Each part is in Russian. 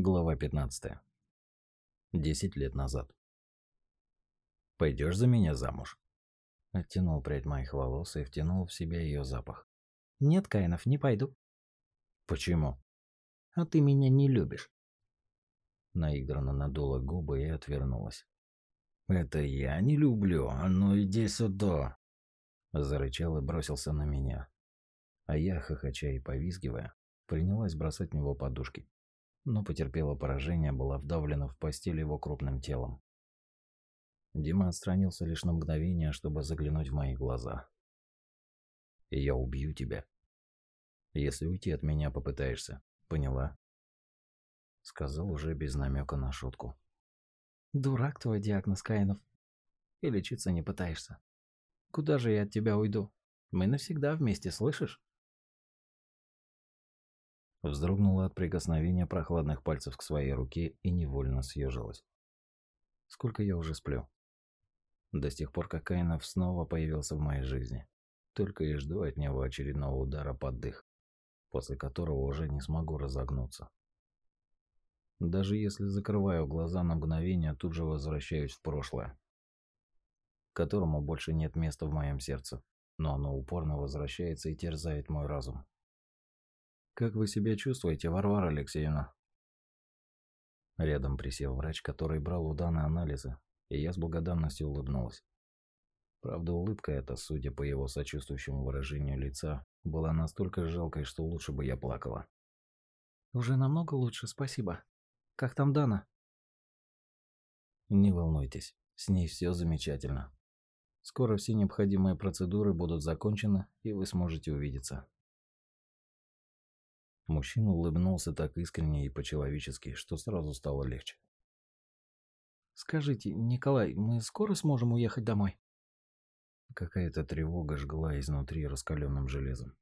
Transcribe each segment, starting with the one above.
Глава 15. Десять лет назад. «Пойдешь за меня замуж?» Оттянул прядь моих волос и втянул в себя ее запах. «Нет, Каинов, не пойду». «Почему?» «А ты меня не любишь». Наигранно надула губы и отвернулась. «Это я не люблю, а ну иди сюда!» Зарычал и бросился на меня. А я, хохоча и повизгивая, принялась бросать в него подушки но потерпела поражение, была вдавлена в постель его крупным телом. Дима отстранился лишь на мгновение, чтобы заглянуть в мои глаза. «Я убью тебя. Если уйти от меня попытаешься, поняла?» Сказал уже без намека на шутку. «Дурак твой диагноз, Каинов. И лечиться не пытаешься. Куда же я от тебя уйду? Мы навсегда вместе, слышишь?» Вздрогнула от прикосновения прохладных пальцев к своей руке и невольно съежилась. Сколько я уже сплю? До тех пор, как Каинов снова появился в моей жизни. Только и жду от него очередного удара под дых, после которого уже не смогу разогнуться. Даже если закрываю глаза на мгновение, тут же возвращаюсь в прошлое, которому больше нет места в моем сердце, но оно упорно возвращается и терзает мой разум. «Как вы себя чувствуете, Варвара Алексеевна?» Рядом присел врач, который брал у Даны анализы, и я с благодарностью улыбнулась. Правда, улыбка эта, судя по его сочувствующему выражению лица, была настолько жалкой, что лучше бы я плакала. «Уже намного лучше, спасибо. Как там Дана?» «Не волнуйтесь, с ней все замечательно. Скоро все необходимые процедуры будут закончены, и вы сможете увидеться. Мужчина улыбнулся так искренне и по-человечески, что сразу стало легче. «Скажите, Николай, мы скоро сможем уехать домой?» Какая-то тревога жгла изнутри раскаленным железом.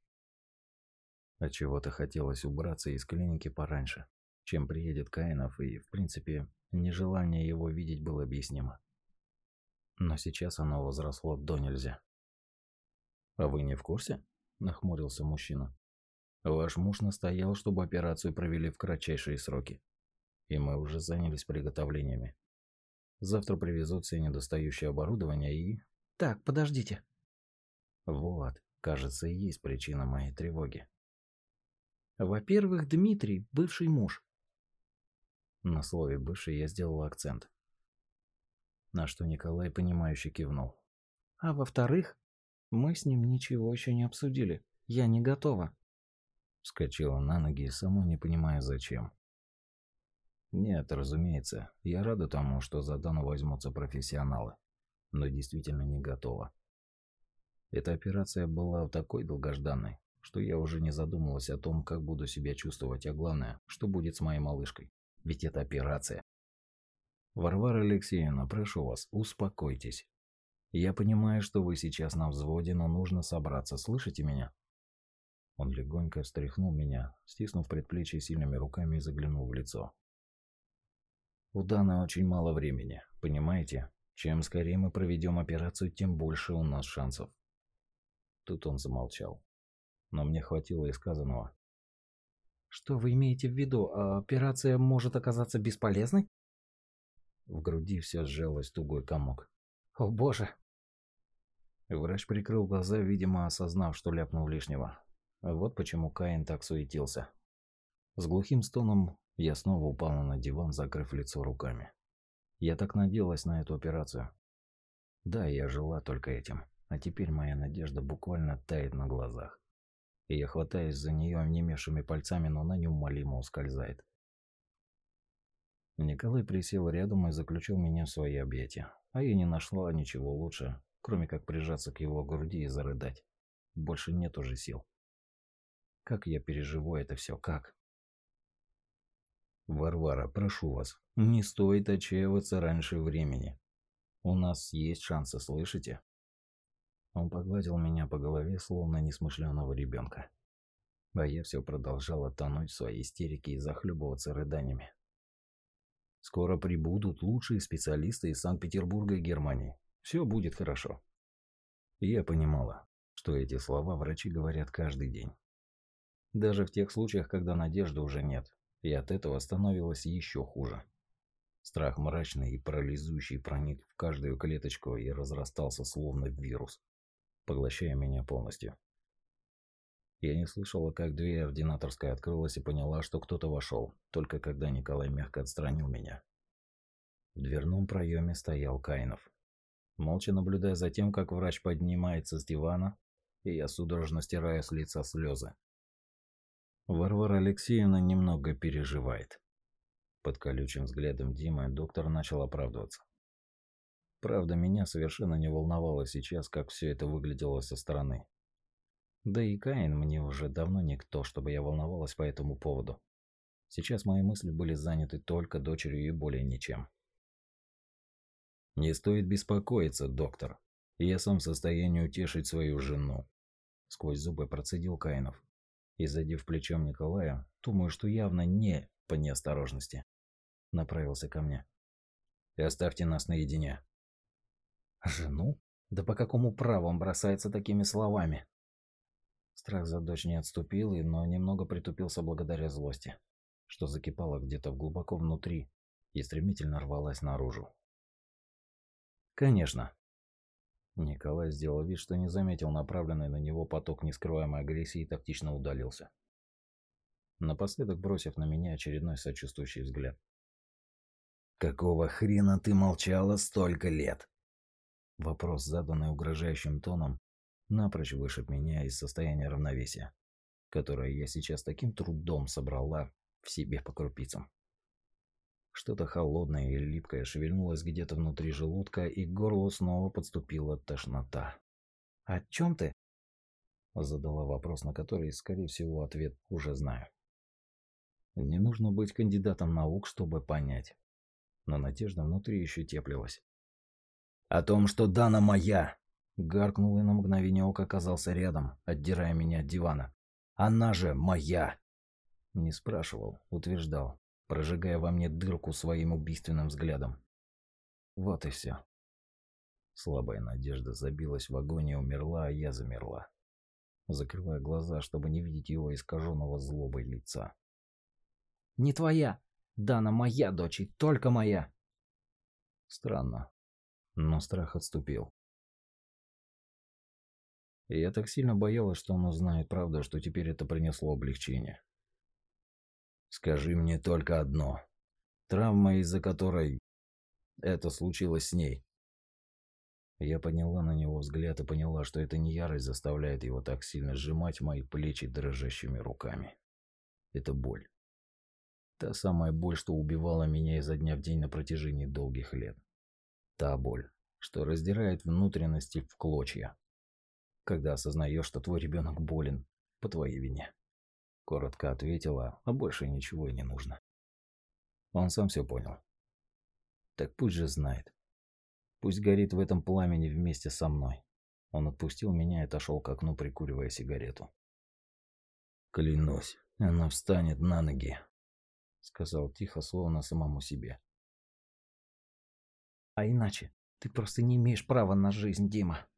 От чего то хотелось убраться из клиники пораньше, чем приедет Каинов, и, в принципе, нежелание его видеть было объяснимо. Но сейчас оно возросло до нельзя. «А вы не в курсе?» – нахмурился мужчина. Ваш муж настоял, чтобы операцию провели в кратчайшие сроки. И мы уже занялись приготовлениями. Завтра привезут все недостающее оборудование и... Так, подождите. Вот, кажется, и есть причина моей тревоги. Во-первых, Дмитрий – бывший муж. На слове «бывший» я сделал акцент. На что Николай, понимающе кивнул. А во-вторых, мы с ним ничего еще не обсудили. Я не готова. Вскочила на ноги, само не понимая зачем. Нет, разумеется, я рада тому, что за Дану возьмутся профессионалы, но действительно не готова. Эта операция была такой долгожданной, что я уже не задумывалась о том, как буду себя чувствовать, а главное, что будет с моей малышкой. Ведь это операция. Варвара Алексеевна, прошу вас, успокойтесь. Я понимаю, что вы сейчас на взводе, но нужно собраться, слышите меня? Он легонько встряхнул меня, стиснув предплечье сильными руками и заглянул в лицо. У Даны очень мало времени, понимаете? Чем скорее мы проведем операцию, тем больше у нас шансов. Тут он замолчал. Но мне хватило и сказанного. Что вы имеете в виду? А операция может оказаться бесполезной? В груди все сжалось тугой комок. О боже! Врач прикрыл глаза, видимо, осознав, что ляпнул лишнего. Вот почему Каин так суетился. С глухим стоном я снова упала на диван, закрыв лицо руками. Я так надеялась на эту операцию. Да, я жила только этим, а теперь моя надежда буквально тает на глазах. И я хватаюсь за нее онемевшими пальцами, но она неумолимо ускользает. Николай присел рядом и заключил меня в свои объятия, а я не нашла ничего лучше, кроме как прижаться к его груди и зарыдать. Больше нет уже сил. Как я переживу это все, как? Варвара, прошу вас, не стоит отчаиваться раньше времени. У нас есть шансы, слышите? Он погладил меня по голове, словно несмышленого ребенка. А я все продолжала тонуть в своей истерике и захлебываться рыданиями. Скоро прибудут лучшие специалисты из Санкт-Петербурга и Германии. Все будет хорошо. Я понимала, что эти слова врачи говорят каждый день. Даже в тех случаях, когда надежды уже нет. И от этого становилось еще хуже. Страх мрачный и парализующий проник в каждую клеточку и разрастался словно вирус, поглощая меня полностью. Я не слышала, как дверь ординаторской открылась и поняла, что кто-то вошел, только когда Николай мягко отстранил меня. В дверном проеме стоял Каинов. Молча наблюдая за тем, как врач поднимается с дивана, и я судорожно стираю с лица слезы. Варвара Алексеевна немного переживает. Под колючим взглядом Димы доктор начал оправдываться. Правда, меня совершенно не волновало сейчас, как все это выглядело со стороны. Да и Каин мне уже давно никто, чтобы я волновалась по этому поводу. Сейчас мои мысли были заняты только дочерью и более ничем. Не стоит беспокоиться, доктор. Я сам в состоянии утешить свою жену. Сквозь зубы процедил Каинов. И, задев плечом Николая, думаю, что явно не по неосторожности, направился ко мне. И оставьте нас наедине. Жену? Да по какому праву он бросается такими словами? Страх за дочь не отступил, и, но немного притупился благодаря злости, что закипало где-то глубоко внутри и стремительно рвалась наружу. «Конечно». Николай сделал вид, что не заметил направленный на него поток нескрываемой агрессии и тактично удалился. Напоследок бросив на меня очередной сочувствующий взгляд. «Какого хрена ты молчала столько лет?» Вопрос, заданный угрожающим тоном, напрочь вышиб меня из состояния равновесия, которое я сейчас таким трудом собрала в себе по крупицам. Что-то холодное и липкое шевельнулось где-то внутри желудка, и к горлу снова подступила тошнота. «О чем ты?» Задала вопрос, на который, скорее всего, ответ уже знаю. Не нужно быть кандидатом наук, чтобы понять. Но надежда внутри еще теплилась. «О том, что Дана моя!» Гаркнул и на мгновение ока оказался рядом, отдирая меня от дивана. «Она же моя!» Не спрашивал, утверждал, прожигая во мне дырку своим убийственным взглядом. Вот и все. Слабая надежда забилась в огонь и умерла, а я замерла, закрывая глаза, чтобы не видеть его искаженного злобой лица. «Не твоя! Дана моя дочь и только моя!» Странно, но страх отступил. И я так сильно боялась, что он узнает правду, что теперь это принесло облегчение. «Скажи мне только одно. Травма, из-за которой это случилось с ней». Я подняла на него взгляд и поняла, что это не ярость заставляет его так сильно сжимать мои плечи дрожащими руками. Это боль. Та самая боль, что убивала меня изо дня в день на протяжении долгих лет. Та боль, что раздирает внутренности в клочья, когда осознаешь, что твой ребенок болен по твоей вине. Коротко ответила, а больше ничего и не нужно. Он сам все понял. Так пусть же знает. Пусть горит в этом пламени вместе со мной. Он отпустил меня и отошел к окну, прикуривая сигарету. «Клянусь, она встанет на ноги», — сказал тихо, словно самому себе. «А иначе ты просто не имеешь права на жизнь, Дима»,